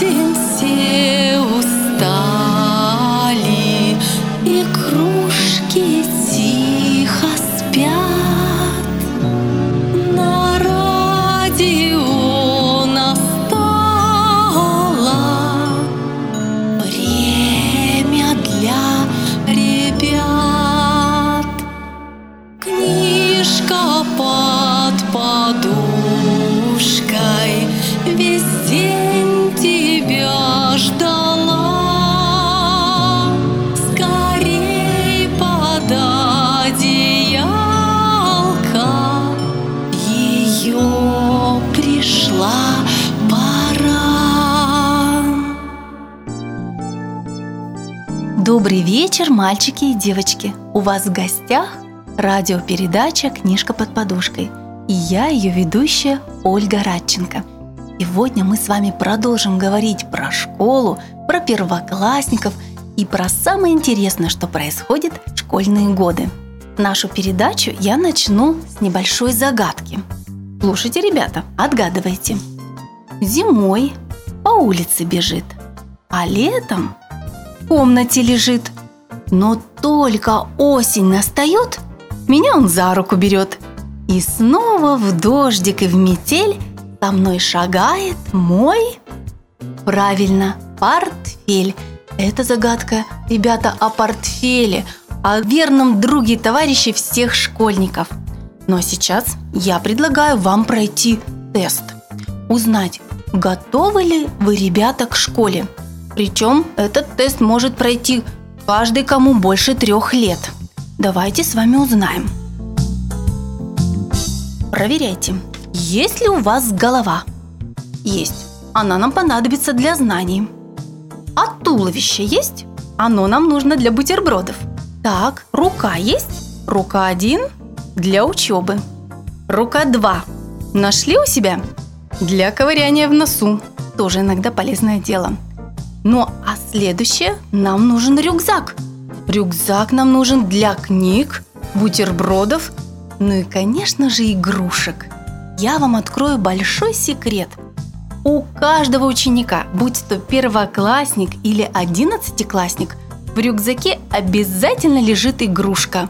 didn't Добрый вечер, мальчики и девочки! У вас в гостях радиопередача «Книжка под подушкой» и я, ее ведущая Ольга Радченко. Сегодня мы с вами продолжим говорить про школу, про первоклассников и про самое интересное, что происходит в школьные годы. Нашу передачу я начну с небольшой загадки. Слушайте, ребята, отгадывайте. Зимой по улице бежит, а летом комнате лежит. Но только осень настает, меня он за руку берет. И снова в дождик и в метель со мной шагает мой... Правильно, портфель. Это загадка, ребята, о портфеле, о верном друге и товарище всех школьников. А сейчас я предлагаю вам пройти тест. Узнать, готовы ли вы, ребята, к школе. Причем этот тест может пройти каждый, кому больше трех лет. Давайте с вами узнаем. Проверяйте, есть ли у вас голова? Есть. Она нам понадобится для знаний. А туловище есть? Оно нам нужно для бутербродов. Так, рука есть? Рука один для учебы. Рука два. Нашли у себя? Для ковыряния в носу. Тоже иногда полезное дело. Ну а следующее нам нужен рюкзак. Рюкзак нам нужен для книг, бутербродов, ну и, конечно же, игрушек. Я вам открою большой секрет. У каждого ученика, будь то первоклассник или одиннадцатиклассник, в рюкзаке обязательно лежит игрушка.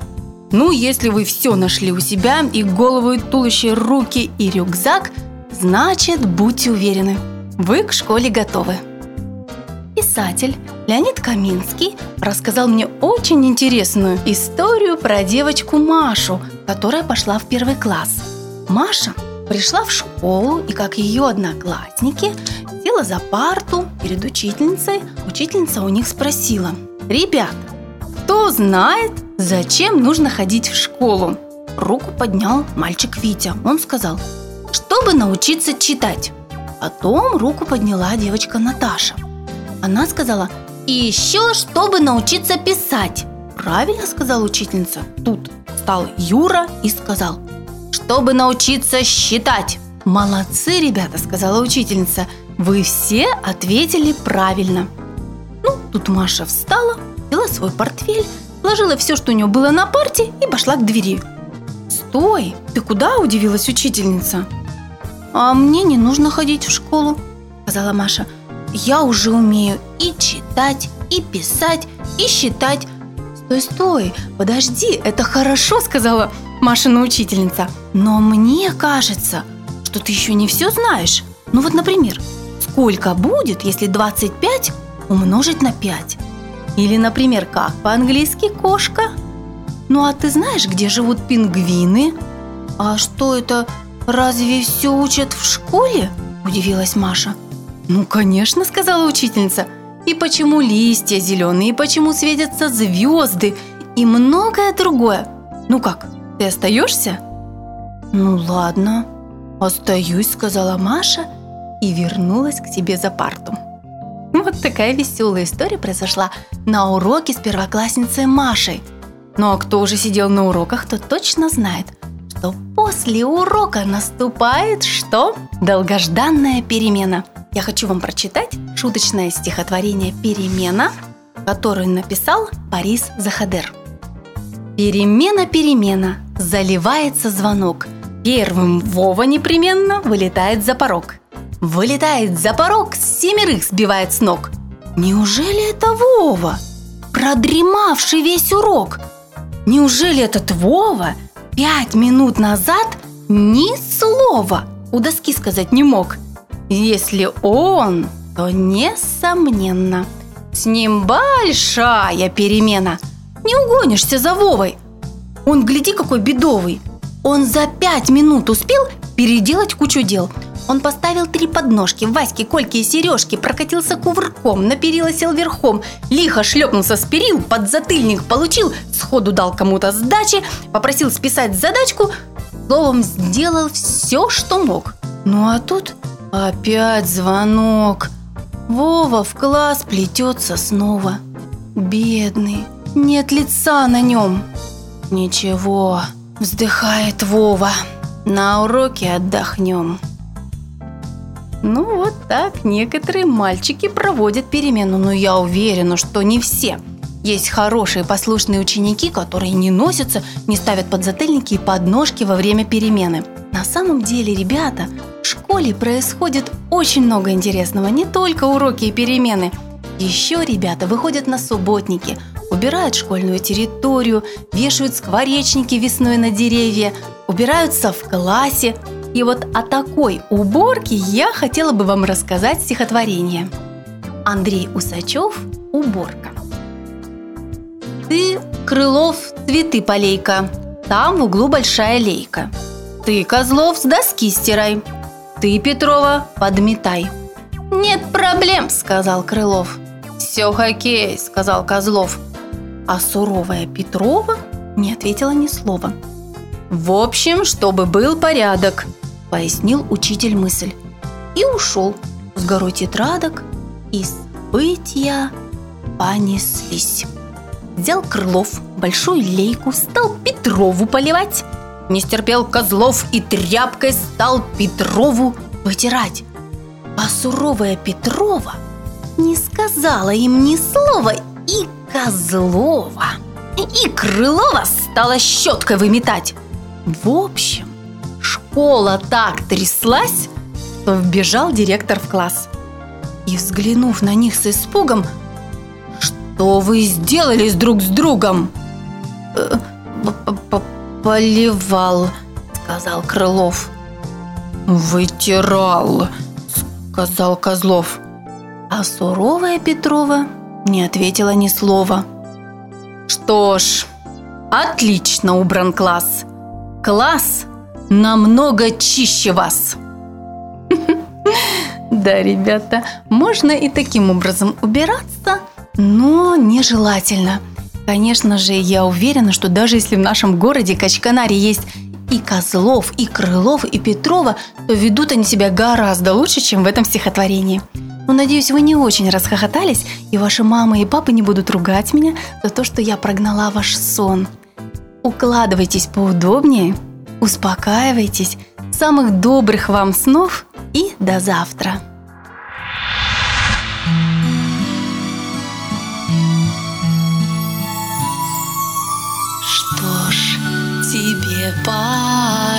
Ну, если вы все нашли у себя, и голову, и туловище, руки, и рюкзак, значит, будьте уверены, вы к школе готовы. Писатель Леонид Каминский рассказал мне очень интересную историю про девочку Машу, которая пошла в первый класс. Маша пришла в школу и, как ее одноклассники, села за парту перед учительницей. Учительница у них спросила, «Ребят, кто знает, зачем нужно ходить в школу?» Руку поднял мальчик Витя. Он сказал, «Чтобы научиться читать». Потом руку подняла девочка Наташа. Она сказала, и еще, чтобы научиться писать. Правильно сказала учительница. Тут встал Юра и сказал, чтобы научиться считать. Молодцы, ребята, сказала учительница. Вы все ответили правильно. Ну, тут Маша встала, взяла свой портфель, сложила все, что у нее было на парте и пошла к двери. «Стой! Ты куда?» – удивилась учительница. «А мне не нужно ходить в школу», – сказала Маша – я уже умею и читать, и писать, и считать. Стой, стой, подожди, это хорошо, сказала Машина учительница. Но мне кажется, что ты еще не все знаешь. Ну вот, например, сколько будет, если 25 умножить на 5? Или, например, как по-английски кошка? Ну а ты знаешь, где живут пингвины? А что это, разве все учат в школе? Удивилась Маша. «Ну, конечно», — сказала учительница. «И почему листья зеленые, и почему светятся звезды, и многое другое. Ну как, ты остаешься?» «Ну ладно, остаюсь», — сказала Маша и вернулась к себе за парту. Вот такая веселая история произошла на уроке с первоклассницей Машей. Ну а кто уже сидел на уроках, тот точно знает, что после урока наступает что? Долгожданная перемена – я хочу вам прочитать шуточное стихотворение «Перемена», которое написал Борис Захадер. Перемена, перемена, заливается звонок. Первым Вова непременно вылетает за порог. вылетает за порог, семерых сбивает с ног. Неужели это Вова, продремавший весь урок? Неужели этот Вова пять минут назад ни слова у доски сказать не мог? Если он, то несомненно, с ним большая перемена. Не угонишься за Вовой. Он, гляди, какой бедовый. Он за пять минут успел переделать кучу дел. Он поставил три подножки, Ваське, Кольке и Сережке, прокатился кувырком, на перила сел верхом, лихо шлепнулся с перил, под затыльник получил, сходу дал кому-то сдачи, попросил списать задачку, словом, сделал все, что мог. Ну а тут опять звонок. Вова в класс плетется снова. Бедный, нет лица на нем. Ничего, вздыхает Вова. На уроке отдохнем. Ну вот так некоторые мальчики проводят перемену, но я уверена, что не все. Есть хорошие послушные ученики, которые не носятся, не ставят подзатыльники и подножки во время перемены. На самом деле, ребята, школе происходит очень много интересного, не только уроки и перемены. Еще ребята выходят на субботники, убирают школьную территорию, вешают скворечники весной на деревья, убираются в классе, и вот о такой уборке я хотела бы вам рассказать стихотворение. Андрей Усачев «Уборка». Ты, Крылов, цветы полейка, там в углу большая лейка. Ты, Козлов, с доски стирай, ты, Петрова, подметай. Нет проблем, сказал Крылов. Все хоккей, сказал Козлов. А суровая Петрова не ответила ни слова. В общем, чтобы был порядок, пояснил учитель мысль. И ушел с горой тетрадок, и события понеслись. Взял Крылов большую лейку, стал Петрову поливать. Не стерпел Козлов и тряпкой стал Петрову вытирать. А суровая Петрова не сказала им ни слова и Козлова, и Крылова стала щеткой выметать. В общем, школа так тряслась, что вбежал директор в класс. И, взглянув на них с испугом, «Что вы сделали с друг с другом?» «Э, «Поливал», — сказал Крылов. «Вытирал», — сказал Козлов. А суровая Петрова не ответила ни слова. «Что ж, отлично убран класс. Класс намного чище вас. Да, ребята, можно и таким образом убираться, но нежелательно. Конечно же, я уверена, что даже если в нашем городе Качканаре есть и Козлов, и Крылов, и Петрова, то ведут они себя гораздо лучше, чем в этом стихотворении. Но надеюсь, вы не очень расхохотались, и ваши мамы и папы не будут ругать меня за то, что я прогнала ваш сон. Укладывайтесь поудобнее – успокаивайтесь, самых добрых вам снов и до завтра. bye.